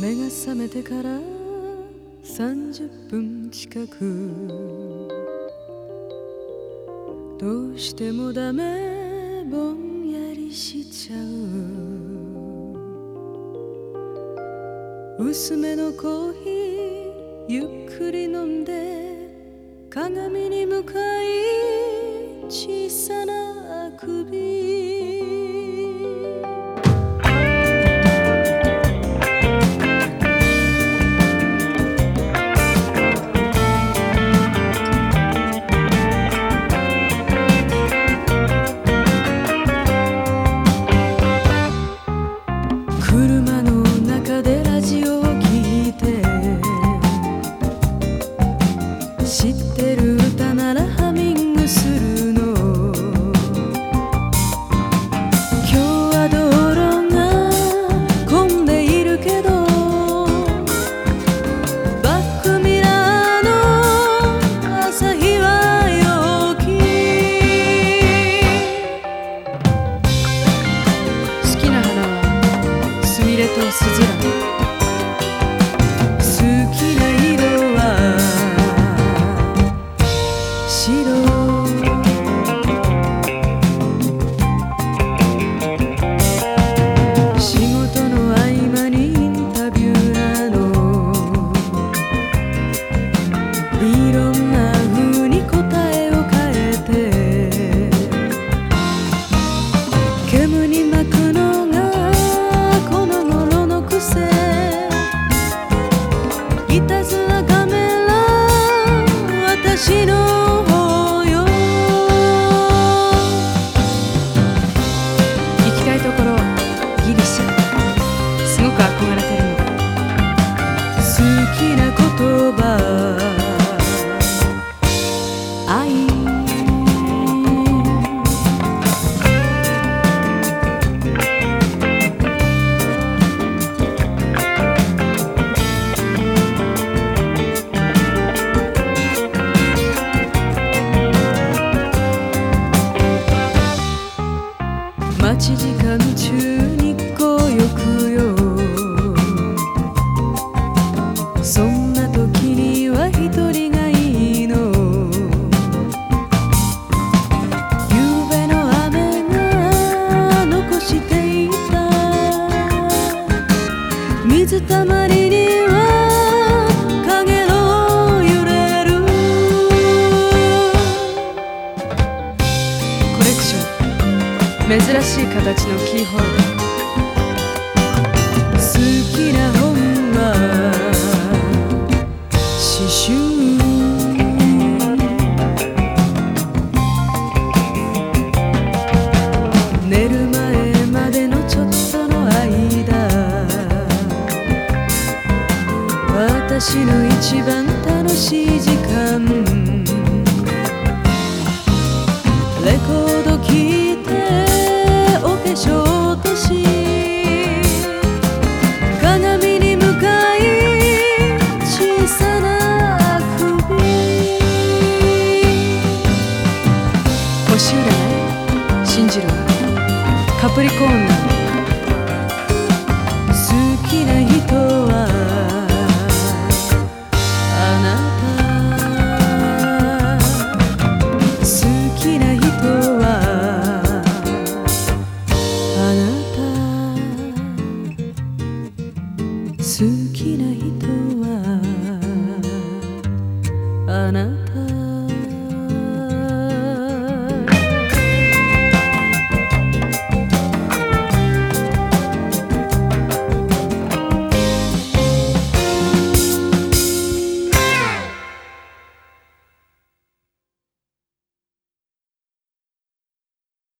目が覚めてから30分近く。どうしてもダメぼんやりしちゃう。薄めのコーヒーゆっくり飲んで鏡に向かい小さなあくび。時間中日光浴よそんな時には一人がいいの。夕べの雨が残していた水たまり珍しい形のキーホルダー好きな本は詩集寝る前までのちょっとの間私の一番楽しい時間好きな人はあなた。好きな人はあなた。好きな人はあなた。